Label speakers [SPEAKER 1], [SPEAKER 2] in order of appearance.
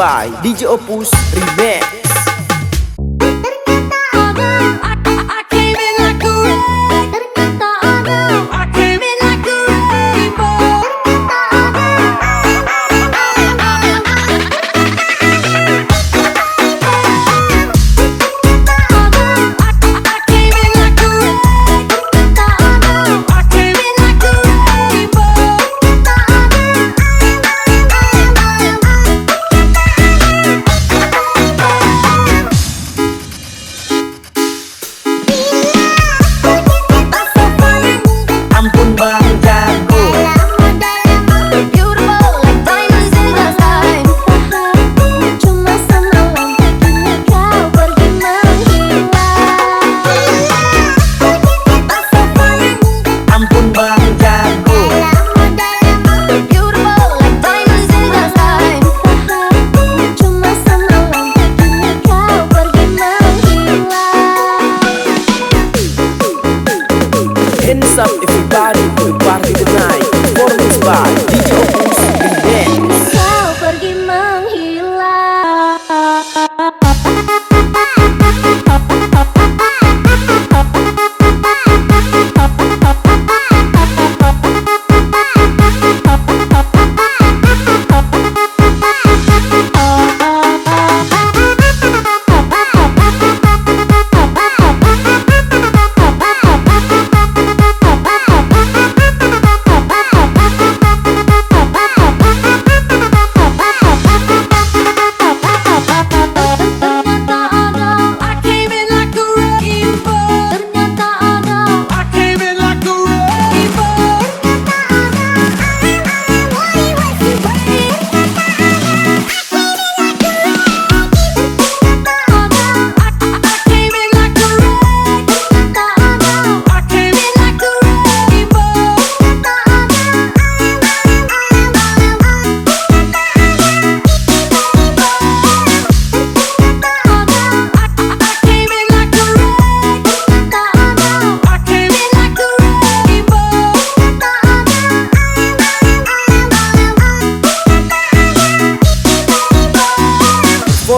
[SPEAKER 1] By DJ Opus Remix